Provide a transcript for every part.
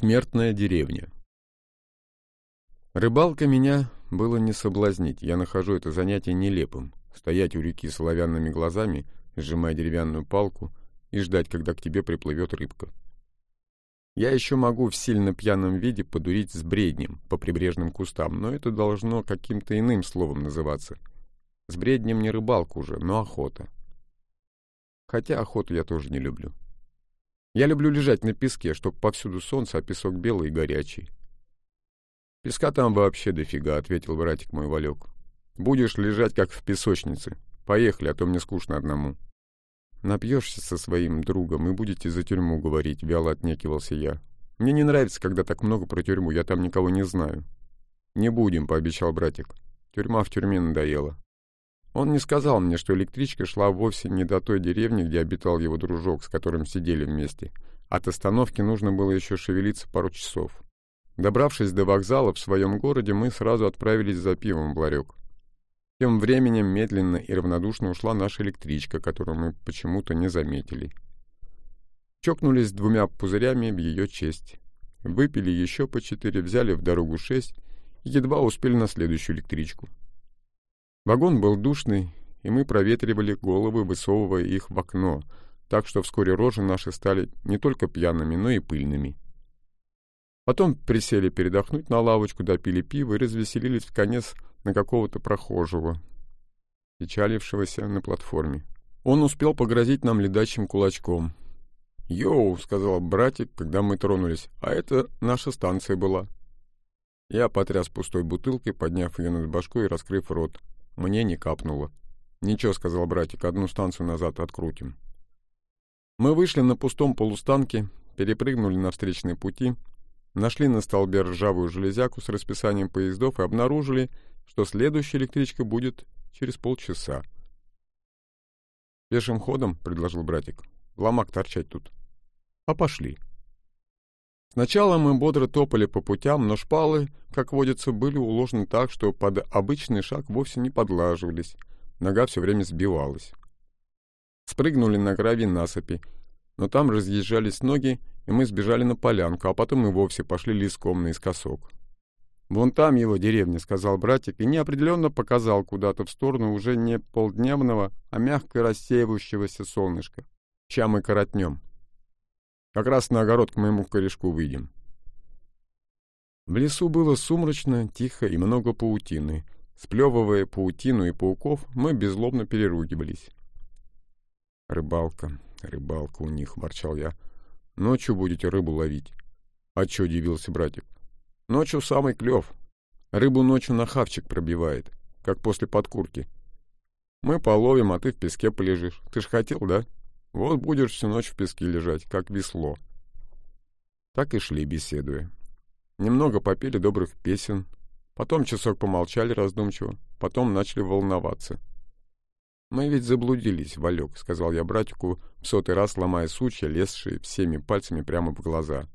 Смертная деревня. Рыбалка меня было не соблазнить. Я нахожу это занятие нелепым. Стоять у реки с оловянными глазами, сжимая деревянную палку, и ждать, когда к тебе приплывет рыбка. Я еще могу в сильно пьяном виде подурить с бреднем по прибрежным кустам, но это должно каким-то иным словом называться. С бреднем не рыбалка уже, но охота. Хотя охоту я тоже не люблю. Я люблю лежать на песке, чтоб повсюду солнце, а песок белый и горячий. «Песка там вообще дофига», — ответил братик мой Валек. «Будешь лежать, как в песочнице. Поехали, а то мне скучно одному». «Напьешься со своим другом и будете за тюрьму говорить», — вяло отнекивался я. «Мне не нравится, когда так много про тюрьму, я там никого не знаю». «Не будем», — пообещал братик. «Тюрьма в тюрьме надоела». Он не сказал мне, что электричка шла вовсе не до той деревни, где обитал его дружок, с которым сидели вместе. От остановки нужно было еще шевелиться пару часов. Добравшись до вокзала в своем городе, мы сразу отправились за пивом в ларек. Тем временем медленно и равнодушно ушла наша электричка, которую мы почему-то не заметили. Чокнулись двумя пузырями в ее честь. Выпили еще по четыре, взяли в дорогу шесть и едва успели на следующую электричку. Вагон был душный, и мы проветривали головы, высовывая их в окно, так что вскоре рожи наши стали не только пьяными, но и пыльными. Потом присели передохнуть на лавочку, допили пиво и развеселились в конец на какого-то прохожего, печалившегося на платформе. Он успел погрозить нам ледачим кулачком. «Йоу!» — сказал братик, когда мы тронулись. «А это наша станция была». Я потряс пустой бутылкой, подняв ее над башкой и раскрыв рот. Мне не капнуло. «Ничего», — сказал братик, — «одну станцию назад открутим». Мы вышли на пустом полустанке, перепрыгнули на встречные пути — Нашли на столбе ржавую железяку с расписанием поездов и обнаружили, что следующая электричка будет через полчаса. «Пешим ходом», — предложил братик. «Ломак торчать тут». «А пошли». Сначала мы бодро топали по путям, но шпалы, как водится, были уложены так, что под обычный шаг вовсе не подлаживались. Нога все время сбивалась. Спрыгнули на гравий насыпи, но там разъезжались ноги, и мы сбежали на полянку, а потом и вовсе пошли леском наискосок. «Вон там его деревня», — сказал братик, и неопределенно показал куда-то в сторону уже не полдневного, а мягко рассеивающегося солнышка. «Ща мы коротнем. Как раз на огород к моему корешку выйдем». В лесу было сумрачно, тихо и много паутины. Сплевывая паутину и пауков, мы безлобно переругивались. «Рыбалка, рыбалка у них», — ворчал я. Ночью будете рыбу ловить. А чё, удивился братик. Ночью самый клев. Рыбу ночью на хавчик пробивает, как после подкурки. Мы половим, а ты в песке полежишь. Ты ж хотел, да? Вот будешь всю ночь в песке лежать, как весло. Так и шли, беседуя. Немного попели добрых песен, потом часок помолчали раздумчиво, потом начали волноваться. «Мы ведь заблудились, Валек», — сказал я братику, в сотый раз ломая сучья, лезшие всеми пальцами прямо в глаза.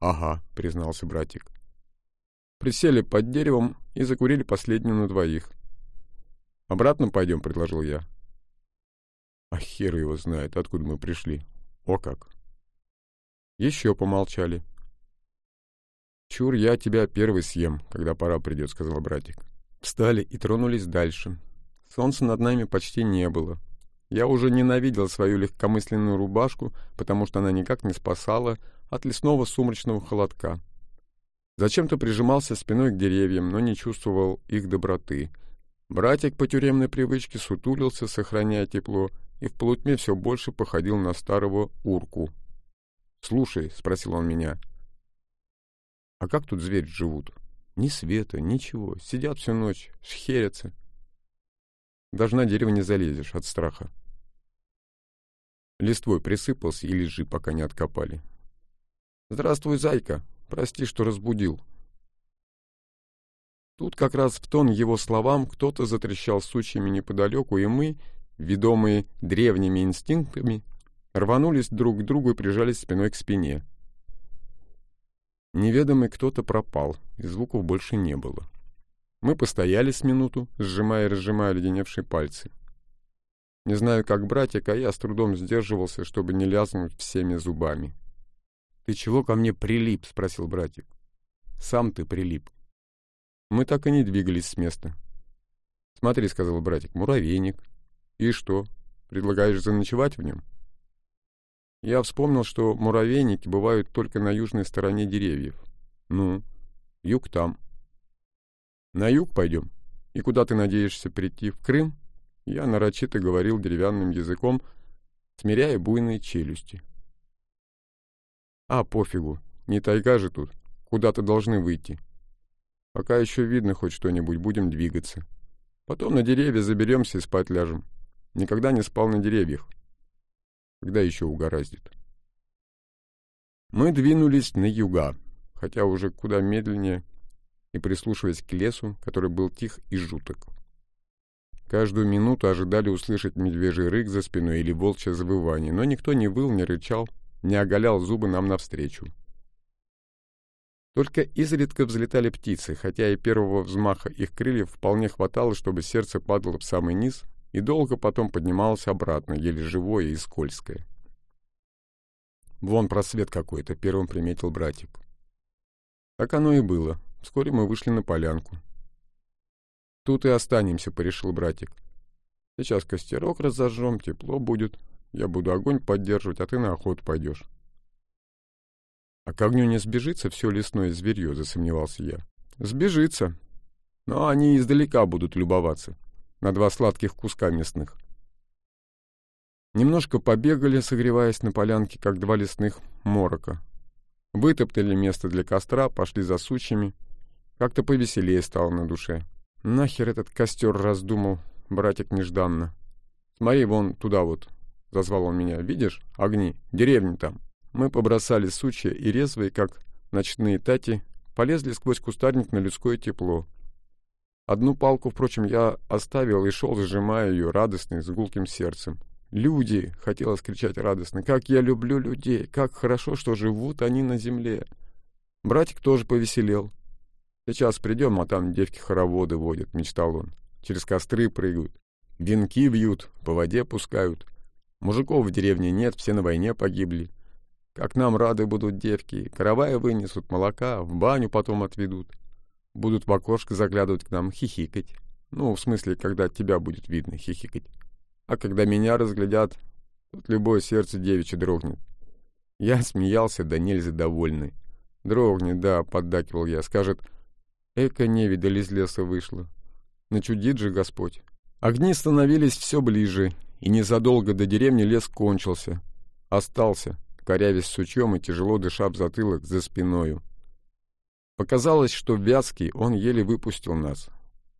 «Ага», — признался братик. Присели под деревом и закурили последнюю на двоих. «Обратно пойдем», — предложил я. А хер его знает, откуда мы пришли. О как! Еще помолчали. «Чур, я тебя первый съем, когда пора придет», — сказал братик. Встали и тронулись дальше. Солнца над нами почти не было. Я уже ненавидел свою легкомысленную рубашку, потому что она никак не спасала от лесного сумрачного холодка. Зачем-то прижимался спиной к деревьям, но не чувствовал их доброты. Братик по тюремной привычке сутулился, сохраняя тепло, и в полутьме все больше походил на старого урку. «Слушай», — спросил он меня, — «а как тут звери живут?» «Ни света, ничего. Сидят всю ночь, шхерятся. Даже на дерево не залезешь от страха. Листвой присыпался и лежи, пока не откопали. «Здравствуй, зайка! Прости, что разбудил». Тут как раз в тон его словам кто-то затрещал сучьями неподалеку, и мы, ведомые древними инстинктами, рванулись друг к другу и прижались спиной к спине. Неведомый кто-то пропал, и звуков больше не было. Мы постояли с минуту, сжимая и разжимая леденевшие пальцы. Не знаю, как братик, а я с трудом сдерживался, чтобы не лязнуть всеми зубами. «Ты чего ко мне прилип?» — спросил братик. «Сам ты прилип». Мы так и не двигались с места. «Смотри», — сказал братик, — «муравейник». «И что, предлагаешь заночевать в нем?» Я вспомнил, что муравейники бывают только на южной стороне деревьев. «Ну, юг там». «На юг пойдем? И куда ты надеешься прийти? В Крым?» Я нарочито говорил деревянным языком, смиряя буйные челюсти. «А, пофигу, не тайга же тут, куда-то должны выйти. Пока еще видно хоть что-нибудь, будем двигаться. Потом на деревья заберемся и спать ляжем. Никогда не спал на деревьях. Когда еще угораздит?» Мы двинулись на юга, хотя уже куда медленнее, и прислушиваясь к лесу, который был тих и жуток. Каждую минуту ожидали услышать медвежий рык за спиной или волчье завывание, но никто не выл, не рычал, не оголял зубы нам навстречу. Только изредка взлетали птицы, хотя и первого взмаха их крыльев вполне хватало, чтобы сердце падало в самый низ и долго потом поднималось обратно, еле живое и скользкое. «Вон просвет какой-то», — первым приметил братик. Так оно и было. Вскоре мы вышли на полянку. «Тут и останемся», — порешил братик. «Сейчас костерок разожжем, тепло будет. Я буду огонь поддерживать, а ты на охоту пойдешь». «А к огню не сбежится все лесное зверье?» — засомневался я. «Сбежится. Но они издалека будут любоваться. На два сладких куска мясных». Немножко побегали, согреваясь на полянке, как два лесных морока. Вытоптали место для костра, пошли за сучьями. Как-то повеселее стало на душе. Нахер этот костер раздумал, братик нежданно. Смотри, вон туда вот, — зазвал он меня. Видишь, огни, деревни там. Мы побросали сучья и резвые, как ночные тати, полезли сквозь кустарник на людское тепло. Одну палку, впрочем, я оставил и шел, сжимая ее, радостный, с гулким сердцем. «Люди!» — хотелось кричать радостно. «Как я люблю людей! Как хорошо, что живут они на земле!» Братик тоже повеселел. Сейчас придем, а там девки-хороводы водят, мечтал он. Через костры прыгают, венки вьют, по воде пускают. Мужиков в деревне нет, все на войне погибли. Как нам рады будут девки, каравая вынесут, молока, в баню потом отведут. Будут в окошко заглядывать к нам, хихикать. Ну, в смысле, когда тебя будет видно, хихикать. А когда меня разглядят, тут любое сердце девичье дрогнет. Я смеялся, да нельзя довольный. Дрогнет, да, поддакивал я, скажет, Эка невидаль из леса вышла. Начудит же Господь. Огни становились все ближе, и незадолго до деревни лес кончился. Остался, корявясь сучьем и тяжело дыша в затылок за спиною. Показалось, что вязкий он еле выпустил нас.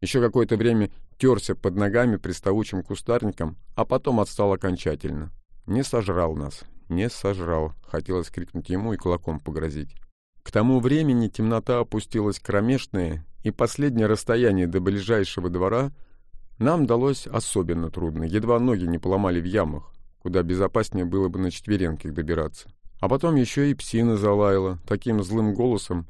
Еще какое-то время терся под ногами приставучим кустарником, а потом отстал окончательно. Не сожрал нас, не сожрал, хотелось крикнуть ему и кулаком погрозить. К тому времени темнота опустилась кромешная, и последнее расстояние до ближайшего двора нам далось особенно трудно, едва ноги не поломали в ямах, куда безопаснее было бы на четвереньках добираться. А потом еще и псина залаяла таким злым голосом,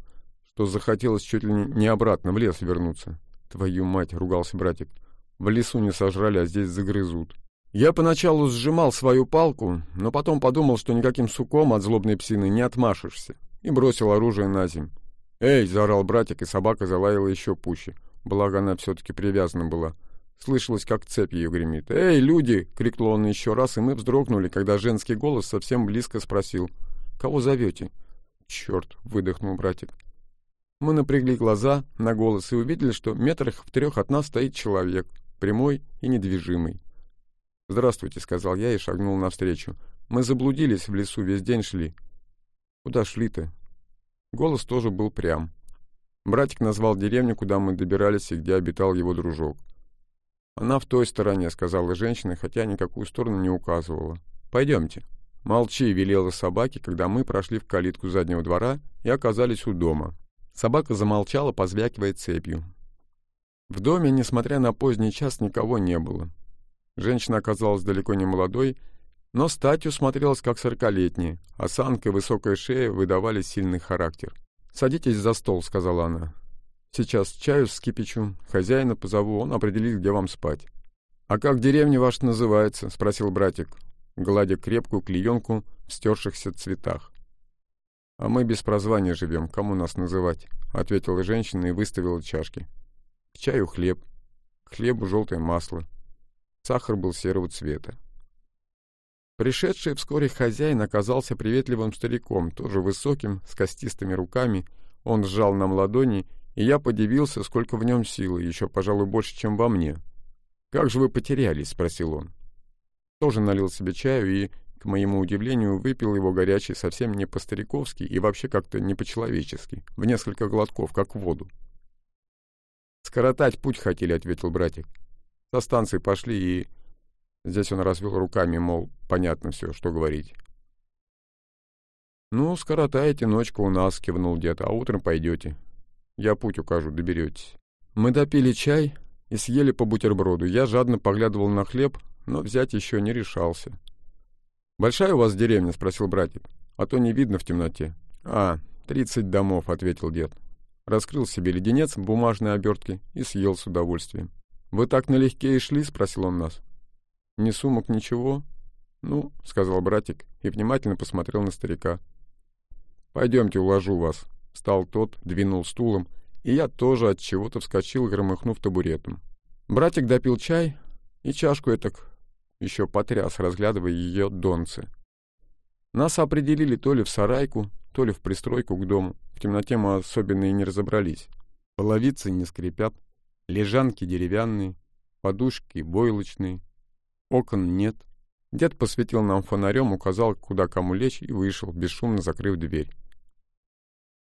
что захотелось чуть ли не обратно в лес вернуться. «Твою мать!» — ругался братик. «В лесу не сожрали, а здесь загрызут». Я поначалу сжимал свою палку, но потом подумал, что никаким суком от злобной псины не отмашешься и бросил оружие на земь. «Эй!» — заорал братик, и собака залаяла еще пуще. Благо, она все-таки привязана была. Слышалось, как цепь ее гремит. «Эй, люди!» — крикнул он еще раз, и мы вздрогнули, когда женский голос совсем близко спросил. «Кого зовете?» «Черт!» — выдохнул братик. Мы напрягли глаза на голос и увидели, что метрах в трех от нас стоит человек, прямой и недвижимый. «Здравствуйте», — сказал я и шагнул навстречу. «Мы заблудились в лесу, весь день шли. «Куда шли-то?» Голос тоже был прям. Братик назвал деревню, куда мы добирались и где обитал его дружок. «Она в той стороне», — сказала женщина, хотя никакую сторону не указывала. «Пойдемте». «Молчи», — велела собаке, когда мы прошли в калитку заднего двора и оказались у дома. Собака замолчала, позвякивая цепью. В доме, несмотря на поздний час, никого не было. Женщина оказалась далеко не молодой, но статью смотрелась как сорокалетняя, осанка и высокая шея выдавали сильный характер. «Садитесь за стол», — сказала она. «Сейчас чаю вскипячу, хозяина позову, он определит, где вам спать». «А как деревня ваша называется?» — спросил братик, гладя крепкую клеенку в стершихся цветах. «А мы без прозвания живем, кому нас называть?» — ответила женщина и выставила чашки. К чаю хлеб, к хлебу желтое масло. Сахар был серого цвета. Пришедший вскоре хозяин оказался приветливым стариком, тоже высоким, с костистыми руками. Он сжал нам ладони, и я подивился, сколько в нем силы, еще, пожалуй, больше, чем во мне. «Как же вы потерялись?» — спросил он. Тоже налил себе чаю и, к моему удивлению, выпил его горячий совсем не по-стариковски и вообще как-то не по-человечески, в несколько глотков, как в воду. «Скоротать путь хотели», — ответил братик. «Со станции пошли и...» Здесь он развел руками, мол, понятно все, что говорить. «Ну, скоротаете ночку у нас», — кивнул дед, — «а утром пойдете. Я путь укажу, доберетесь». Мы допили чай и съели по бутерброду. Я жадно поглядывал на хлеб, но взять еще не решался. «Большая у вас деревня?» — спросил братик. «А то не видно в темноте». «А, тридцать домов», — ответил дед. Раскрыл себе леденец в бумажной обертке и съел с удовольствием. «Вы так налегке и шли?» — спросил он нас. «Ни сумок, ничего?» «Ну», — сказал братик и внимательно посмотрел на старика. «Пойдемте, уложу вас», — встал тот, двинул стулом, и я тоже от чего-то вскочил, громыхнув табуретом. Братик допил чай и чашку этак еще потряс, разглядывая ее донцы. Нас определили то ли в сарайку, то ли в пристройку к дому. В темноте мы особенно и не разобрались. Половицы не скрипят, лежанки деревянные, подушки бойлочные, окон нет. Дед посветил нам фонарем, указал, куда кому лечь, и вышел, бесшумно закрыв дверь.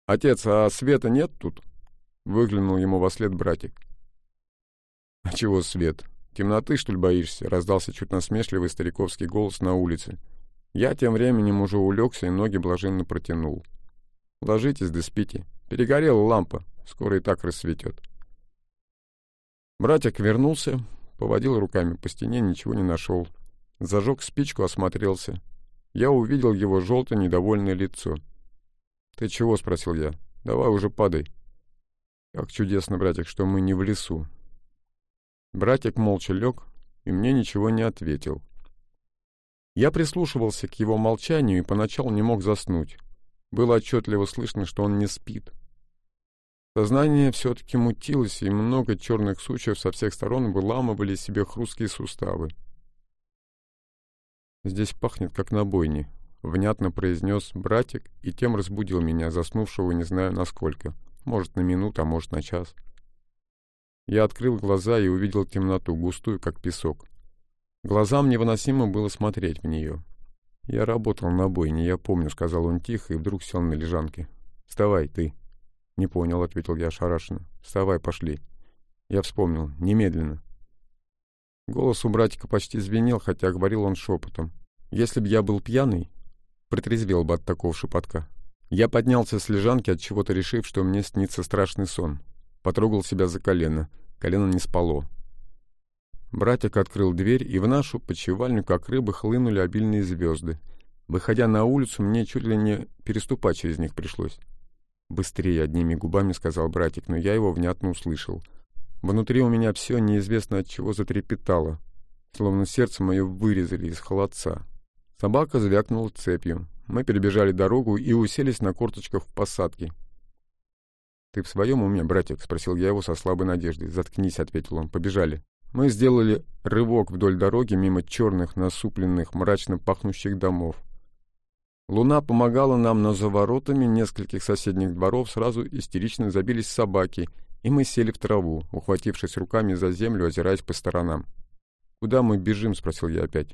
«Отец, а света нет тут?» — выглянул ему во след братик. «А чего свет? Темноты, что ли, боишься?» — раздался чуть насмешливый стариковский голос на улице. Я тем временем уже улегся и ноги блаженно протянул. «Ложитесь да спите. Перегорела лампа. Скоро и так рассветет». Братик вернулся, поводил руками по стене, ничего не нашел. Зажег спичку, осмотрелся. Я увидел его желтое недовольное лицо. «Ты чего?» — спросил я. «Давай уже падай». «Как чудесно, братик, что мы не в лесу». Братик молча лег и мне ничего не ответил. Я прислушивался к его молчанию и поначалу не мог заснуть. Было отчетливо слышно, что он не спит. Сознание все-таки мутилось, и много черных сучьев со всех сторон выламывали себе хрусткие суставы. «Здесь пахнет, как на бойне», — внятно произнес братик и тем разбудил меня, заснувшего не знаю насколько. Может, на минуту, а может, на час. Я открыл глаза и увидел темноту, густую, как песок. Глазам невыносимо было смотреть в нее. «Я работал на бойне, я помню», — сказал он тихо и вдруг сел на лежанке. «Вставай, ты». «Не понял», — ответил я ошарашенно. «Вставай, пошли». Я вспомнил. Немедленно. Голос у братика почти звенел, хотя говорил он шепотом. Если б я был пьяный, протрезвел бы от такого шепотка. Я поднялся с лежанки, от чего то решив, что мне снится страшный сон. Потрогал себя за колено. Колено не спало. Братик открыл дверь, и в нашу почевальню, как рыбы, хлынули обильные звезды. Выходя на улицу, мне чуть ли не переступать через них пришлось. «Быстрее!» — одними губами сказал братик, но я его внятно услышал. Внутри у меня все неизвестно от чего затрепетало, словно сердце мое вырезали из холодца. Собака звякнула цепью. Мы перебежали дорогу и уселись на корточках в посадке. «Ты в своем уме, братик?» — спросил я его со слабой надеждой. «Заткнись», — ответил он. «Побежали». Мы сделали рывок вдоль дороги мимо черных, насупленных, мрачно пахнущих домов. Луна помогала нам, но за воротами нескольких соседних дворов сразу истерично забились собаки, и мы сели в траву, ухватившись руками за землю, озираясь по сторонам. «Куда мы бежим?» — спросил я опять.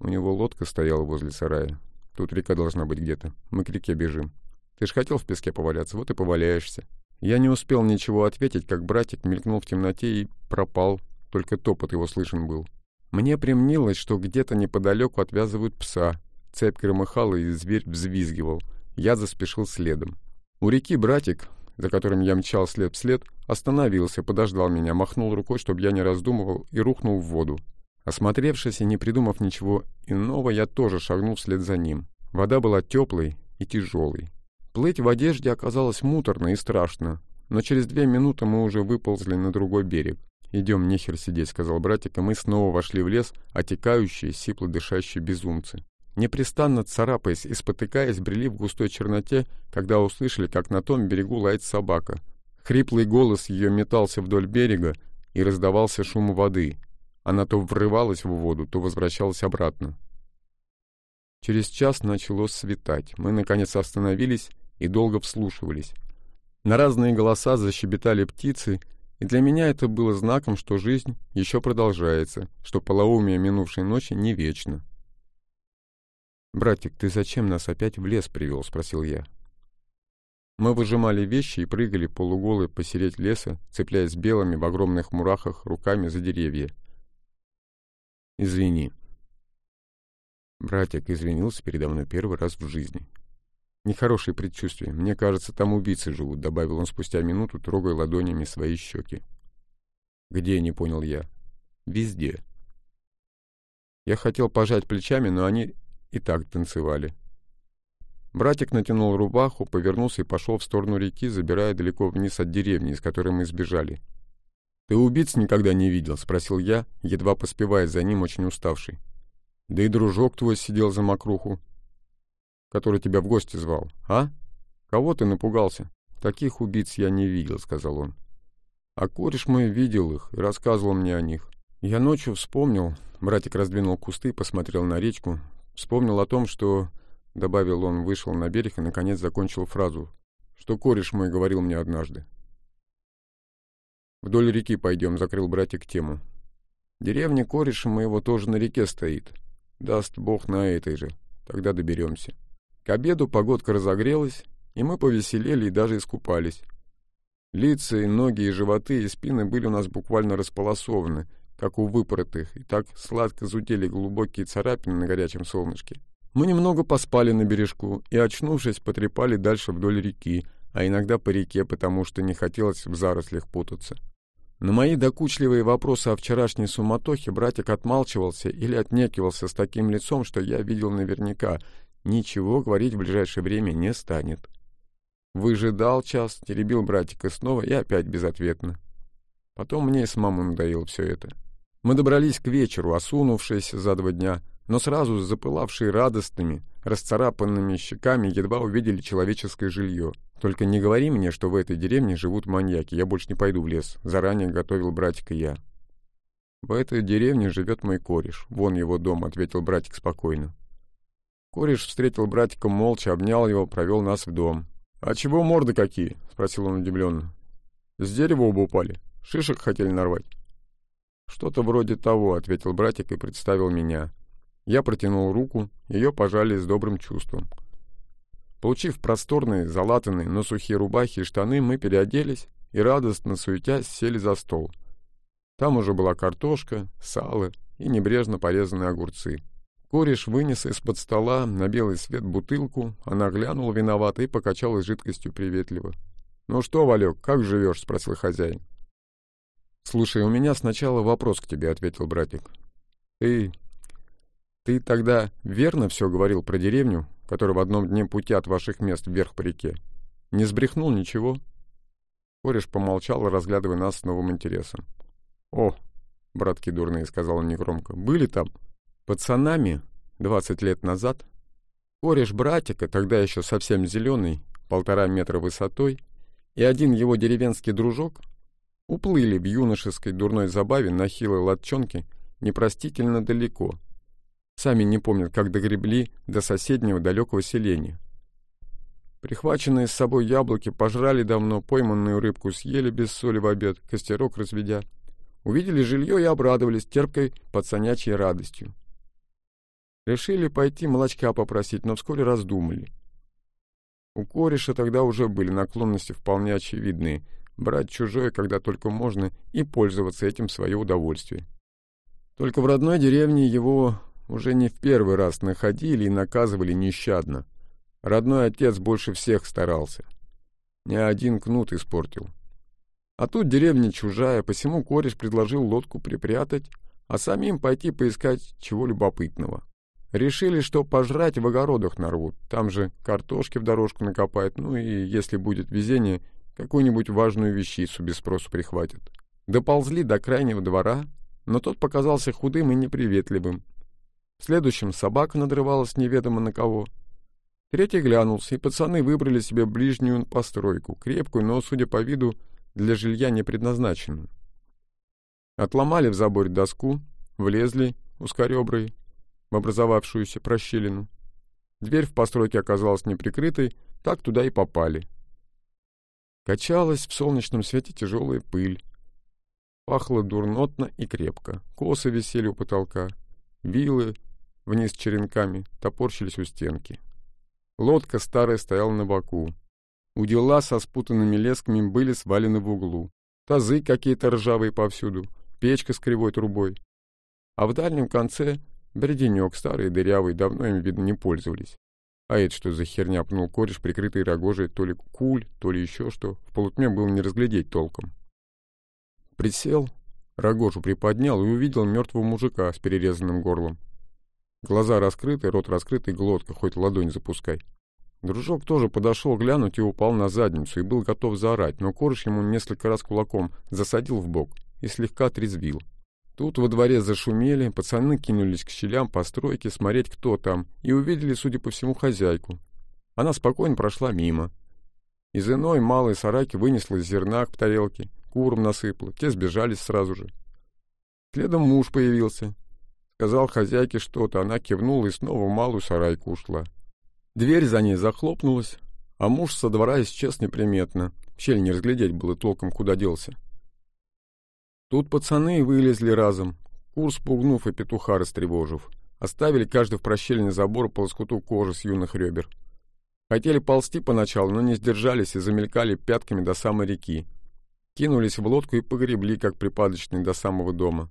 У него лодка стояла возле сарая. Тут река должна быть где-то. Мы к реке бежим. Ты ж хотел в песке поваляться, вот и поваляешься. Я не успел ничего ответить, как братик мелькнул в темноте и пропал, только топот его слышен был. Мне примнилось, что где-то неподалеку отвязывают пса, Цепь громыхала, и зверь взвизгивал. Я заспешил следом. У реки братик, за которым я мчал след вслед, остановился, подождал меня, махнул рукой, чтобы я не раздумывал, и рухнул в воду. Осмотревшись и не придумав ничего иного, я тоже шагнул вслед за ним. Вода была теплой и тяжелой. Плыть в одежде оказалось муторно и страшно, но через две минуты мы уже выползли на другой берег. «Идем, нехер сидеть», — сказал братик, и мы снова вошли в лес, отекающие, сипло дышащие безумцы. непрестанно царапаясь и спотыкаясь, брели в густой черноте, когда услышали, как на том берегу лает собака. Хриплый голос ее метался вдоль берега, и раздавался шум воды. Она то врывалась в воду, то возвращалась обратно. Через час начало светать. Мы, наконец, остановились и долго вслушивались. На разные голоса защебетали птицы, и для меня это было знаком, что жизнь еще продолжается, что полоумие минувшей ночи не вечно. «Братик, ты зачем нас опять в лес привел?» — спросил я. Мы выжимали вещи и прыгали полуголые посередь леса, цепляясь белыми в огромных мурахах руками за деревья. «Извини». Братик извинился передо мной первый раз в жизни. Нехорошее предчувствие. Мне кажется, там убийцы живут, добавил он спустя минуту, трогая ладонями свои щеки. Где, не понял я. Везде. Я хотел пожать плечами, но они и так танцевали. Братик натянул рубаху, повернулся и пошел в сторону реки, забирая далеко вниз от деревни, из которой мы сбежали. «Ты убийц никогда не видел?» — спросил я, едва поспевая за ним, очень уставший. «Да и дружок твой сидел за мокруху который тебя в гости звал, а? Кого ты напугался? Таких убийц я не видел, сказал он. А кореш мой видел их и рассказывал мне о них. Я ночью вспомнил, братик раздвинул кусты, посмотрел на речку, вспомнил о том, что, добавил он, вышел на берег и, наконец, закончил фразу, что кореш мой говорил мне однажды. «Вдоль реки пойдем», — закрыл братик тему. «Деревня кореша моего тоже на реке стоит. Даст Бог на этой же. Тогда доберемся». К обеду погодка разогрелась, и мы повеселели и даже искупались. Лица и ноги, и животы, и спины были у нас буквально располосованы, как у выпоротых, и так сладко зудели глубокие царапины на горячем солнышке. Мы немного поспали на бережку и, очнувшись, потрепали дальше вдоль реки, а иногда по реке, потому что не хотелось в зарослях путаться. На мои докучливые вопросы о вчерашней суматохе братик отмалчивался или отнекивался с таким лицом, что я видел наверняка, ничего говорить в ближайшее время не станет. Выжидал час, теребил братика снова и опять безответно. Потом мне и самому надоело все это. Мы добрались к вечеру, осунувшись за два дня, но сразу запылавшие радостными, расцарапанными щеками едва увидели человеческое жилье. Только не говори мне, что в этой деревне живут маньяки, я больше не пойду в лес. Заранее готовил братика я. В этой деревне живет мой кореш. Вон его дом, ответил братик спокойно. Кореш встретил братика молча, обнял его, провел нас в дом. «А чего морды какие?» — спросил он удивленно. «С дерева оба упали. Шишек хотели нарвать». «Что-то вроде того», — ответил братик и представил меня. Я протянул руку, ее пожали с добрым чувством. Получив просторные, залатанные, но сухие рубахи и штаны, мы переоделись и, радостно суетясь, сели за стол. Там уже была картошка, сало и небрежно порезанные огурцы. Кореш вынес из-под стола на белый свет бутылку, она глянула виновато и покачалась жидкостью приветливо. «Ну что, Валек, как живешь?» — спросил хозяин. «Слушай, у меня сначала вопрос к тебе», — ответил братик. «Ты... ты тогда верно все говорил про деревню, которая в одном дне пути от ваших мест вверх по реке? Не сбрехнул ничего?» Кореш помолчал, разглядывая нас с новым интересом. «О, братки дурные», — сказал он негромко, — «были там?» Пацанами 20 лет назад кореш братика, тогда еще совсем зеленый, полтора метра высотой, и один его деревенский дружок уплыли в юношеской дурной забаве на хилой латчонке непростительно далеко. Сами не помнят, как догребли до соседнего далекого селения. Прихваченные с собой яблоки пожрали давно, пойманную рыбку съели без соли в обед, костерок разведя. Увидели жилье и обрадовались терпкой пацанячьей радостью. Решили пойти молочка попросить, но вскоре раздумали. У кореша тогда уже были наклонности вполне очевидные — брать чужое, когда только можно, и пользоваться этим в свое удовольствие. Только в родной деревне его уже не в первый раз находили и наказывали нещадно. Родной отец больше всех старался. Ни один кнут испортил. А тут деревня чужая, посему кореш предложил лодку припрятать, а самим пойти поискать чего любопытного. Решили, что пожрать в огородах нарвут. Там же картошки в дорожку накопают, ну и, если будет везение, какую-нибудь важную вещицу без спросу прихватят. Доползли до крайнего двора, но тот показался худым и неприветливым. В следующем собака надрывалась неведомо на кого. Третий глянулся, и пацаны выбрали себе ближнюю постройку, крепкую, но, судя по виду, для жилья не предназначенную. Отломали в заборе доску, влезли узкореброй в образовавшуюся прощелину. Дверь в постройке оказалась неприкрытой, так туда и попали. Качалась в солнечном свете тяжелая пыль. Пахло дурнотно и крепко. Косы висели у потолка. Вилы вниз черенками топорщились у стенки. Лодка старая стояла на боку. Удила со спутанными лесками были свалены в углу. Тазы какие-то ржавые повсюду, печка с кривой трубой. А в дальнем конце бреденек старый дырявый, давно им, видно, не пользовались. А это что за херня, пнул кореш, прикрытый рогожей то ли куль, то ли еще что. В полутьме было не разглядеть толком. Присел, рогожу приподнял и увидел мертвого мужика с перерезанным горлом. Глаза раскрыты, рот раскрытый, глотка, хоть ладонь запускай. Дружок тоже подошел глянуть и упал на задницу, и был готов заорать, но кореш ему несколько раз кулаком засадил в бок и слегка отрезвил. Тут во дворе зашумели, пацаны кинулись к щелям постройки смотреть, кто там, и увидели, судя по всему, хозяйку. Она спокойно прошла мимо. Из иной малой сараки вынесла зерна к тарелке, курам насыпала, те сбежались сразу же. Следом муж появился. Сказал хозяйке что-то, она кивнула и снова в малую сарайку ушла. Дверь за ней захлопнулась, а муж со двора исчез неприметно. В щель не разглядеть было толком, куда делся. Тут пацаны вылезли разом, кур спугнув и петуха растревожив. Оставили каждый в прощельный забор по лоскуту кожи с юных ребер. Хотели ползти поначалу, но не сдержались и замелькали пятками до самой реки. Кинулись в лодку и погребли, как припадочные, до самого дома.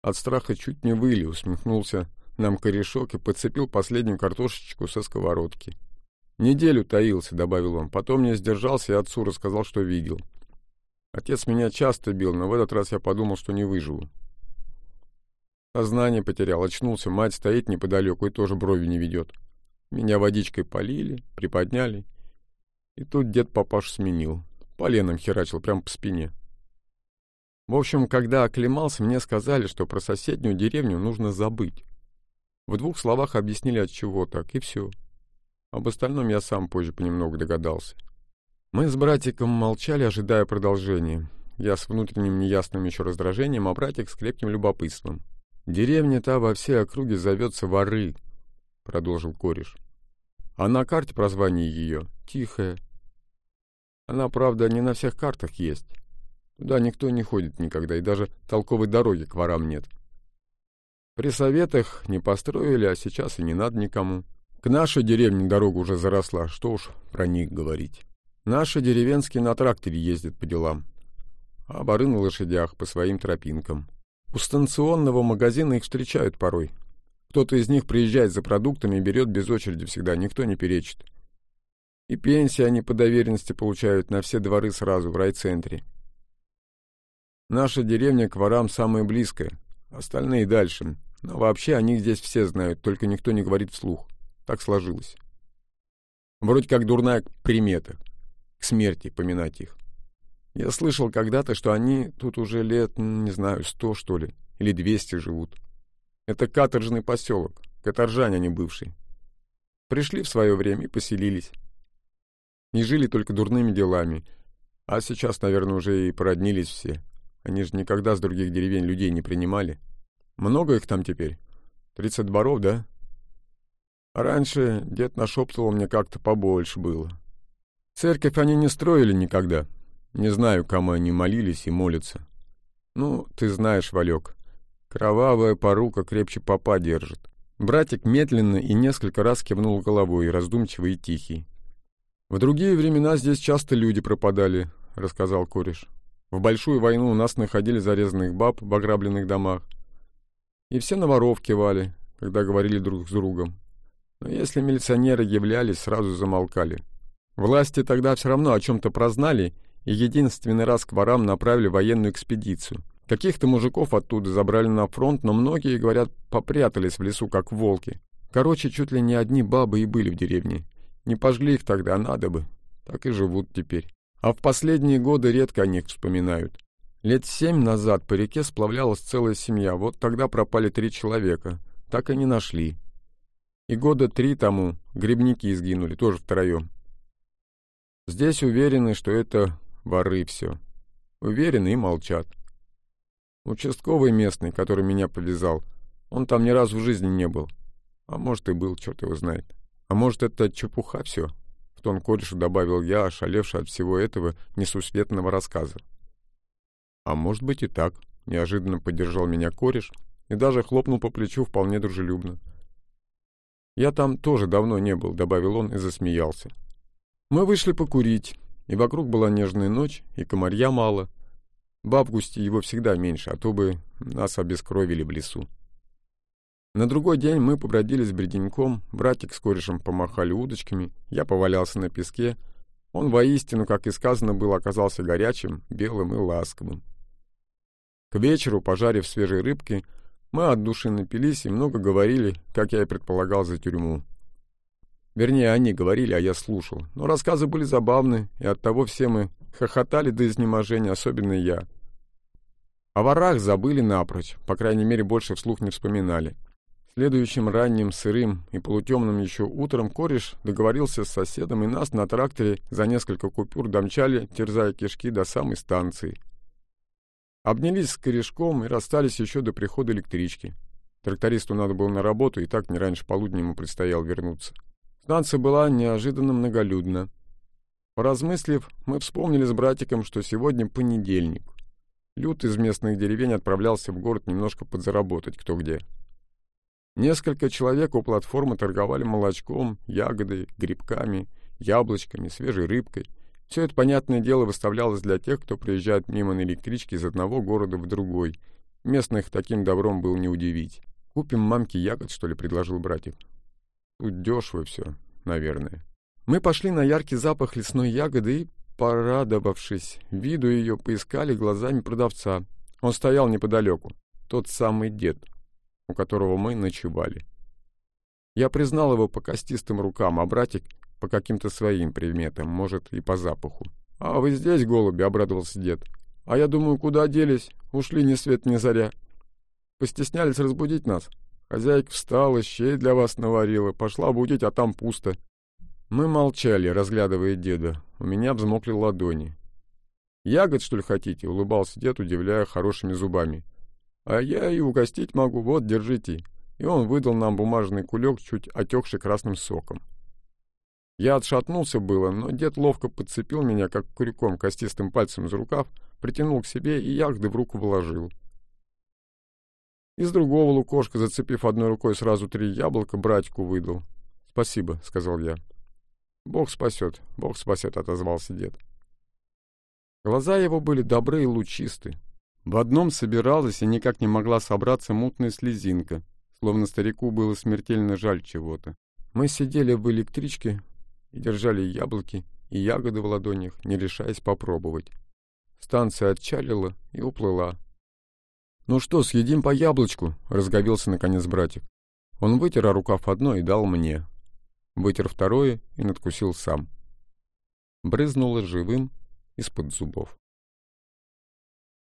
От страха чуть не выли, усмехнулся нам корешок и подцепил последнюю картошечку со сковородки. «Неделю таился», — добавил он. Потом не сдержался и отцу рассказал, что видел. Отец меня часто бил, но в этот раз я подумал, что не выживу. Сознание потерял, очнулся, мать стоит неподалеку и тоже брови не ведет. Меня водичкой полили, приподняли. И тут дед папаш сменил. Поленом херачил, прям по спине. В общем, когда оклемался, мне сказали, что про соседнюю деревню нужно забыть. В двух словах объяснили, от чего так, и все. Об остальном я сам позже понемногу догадался. Мы с братиком молчали, ожидая продолжения. Я с внутренним неясным еще раздражением, а братик с крепким любопытством. «Деревня та во всей округе зовется Воры», — продолжил кореш. «А на карте прозвание ее Тихая. Она, правда, не на всех картах есть. Туда никто не ходит никогда, и даже толковой дороги к ворам нет. При советах не построили, а сейчас и не надо никому. К нашей деревне дорога уже заросла, что уж про них говорить». Наши деревенские на тракторе ездят по делам, а бары на лошадях по своим тропинкам. У станционного магазина их встречают порой. Кто-то из них приезжает за продуктами и берет без очереди всегда, никто не перечит. И пенсии они по доверенности получают на все дворы сразу в райцентре. Наша деревня к ворам самая близкая, остальные дальше. Но вообще они здесь все знают, только никто не говорит вслух. Так сложилось. Вроде как дурная примета к смерти поминать их. Я слышал когда-то, что они тут уже лет, не знаю, сто, что ли, или двести живут. Это каторжный поселок, каторжане они бывшие. Пришли в свое время и поселились. Не жили только дурными делами, а сейчас, наверное, уже и породнились все. Они же никогда с других деревень людей не принимали. Много их там теперь? Тридцать дворов, да? А раньше дед нашептывал мне как-то побольше было. Церковь они не строили никогда. Не знаю, кому они молились и молятся. Ну, ты знаешь, Валек, кровавая порука крепче попа держит. Братик медленно и несколько раз кивнул головой, раздумчивый и тихий. «В другие времена здесь часто люди пропадали», — рассказал кореш. «В большую войну у нас находили зарезанных баб в ограбленных домах. И все на воров кивали, когда говорили друг с другом. Но если милиционеры являлись, сразу замолкали. Власти тогда все равно о чем-то прознали и единственный раз к ворам направили военную экспедицию. Каких-то мужиков оттуда забрали на фронт, но многие, говорят, попрятались в лесу, как волки. Короче, чуть ли не одни бабы и были в деревне. Не пожгли их тогда, надо бы. Так и живут теперь. А в последние годы редко о них вспоминают. Лет семь назад по реке сплавлялась целая семья. Вот тогда пропали три человека. так и не нашли. И года три тому грибники сгинули, тоже втроем. Здесь уверены, что это воры все. Уверены и молчат. Участковый местный, который меня повязал, он там ни разу в жизни не был. А может и был, черт его знает. А может это чепуха все? В тон корешу добавил я, ошалевший от всего этого несусветного рассказа. А может быть и так. Неожиданно поддержал меня кореш и даже хлопнул по плечу вполне дружелюбно. «Я там тоже давно не был», — добавил он и засмеялся. Мы вышли покурить, и вокруг была нежная ночь, и комарья мало. В августе его всегда меньше, а то бы нас обескровили в лесу. На другой день мы побродили с бреденьком, братик с корешем помахали удочками, я повалялся на песке. Он воистину, как и сказано было, оказался горячим, белым и ласковым. К вечеру, пожарив свежей рыбки, мы от души напились и много говорили, как я и предполагал, за тюрьму. Вернее, они говорили, а я слушал. Но рассказы были забавны, и оттого все мы хохотали до изнеможения, особенно я. О ворах забыли напрочь, по крайней мере, больше вслух не вспоминали. Следующим ранним, сырым и полутемным еще утром кореш договорился с соседом, и нас на тракторе за несколько купюр домчали, терзая кишки до самой станции. Обнялись с корешком и расстались еще до прихода электрички. Трактористу надо было на работу, и так не раньше полудня ему предстояло вернуться. Станция была неожиданно многолюдна. Поразмыслив, мы вспомнили с братиком, что сегодня понедельник. Люд из местных деревень отправлялся в город немножко подзаработать кто где. Несколько человек у платформы торговали молочком, ягодой, грибками, яблочками, свежей рыбкой. Все это, понятное дело, выставлялось для тех, кто приезжает мимо на электричке из одного города в другой. Местных таким добром было не удивить. «Купим мамке ягод, что ли?» — предложил братик. «Тут дешево все, наверное». Мы пошли на яркий запах лесной ягоды и, порадовавшись виду ее, поискали глазами продавца. Он стоял неподалеку. Тот самый дед, у которого мы ночевали. Я признал его по костистым рукам, а братик по каким-то своим приметам, может, и по запаху. «А вы здесь, голуби?» — обрадовался дед. «А я думаю, куда делись? Ушли ни свет ни заря. Постеснялись разбудить нас. Хозяйка встала, щей для вас наварила, пошла будить, а там пусто». Мы молчали, разглядывая деда. У меня взмокли ладони. «Ягод, что ли, хотите?» — улыбался дед, удивляя хорошими зубами. «А я и угостить могу, вот, держите». И он выдал нам бумажный кулек, чуть отекший красным соком. Я отшатнулся было, но дед ловко подцепил меня, как крюком, костистым пальцем за рукав, притянул к себе и ягоды в руку вложил. Из другого лукошка, зацепив одной рукой сразу три яблока, братику выдал. «Спасибо», — сказал я. «Бог спасет, Бог спасет», — отозвался дед. Глаза его были добры и лучисты. В одном собиралась и никак не могла собраться мутная слезинка, словно старику было смертельно жаль чего-то. Мы сидели в электричке, и держали яблоки и ягоды в ладонях, не решаясь попробовать. Станция отчалила и уплыла. «Ну что, съедим по яблочку?» — разговелся наконец братик. Он вытер рукав одно и дал мне. Вытер второе и надкусил сам. Брызнуло живым из-под зубов.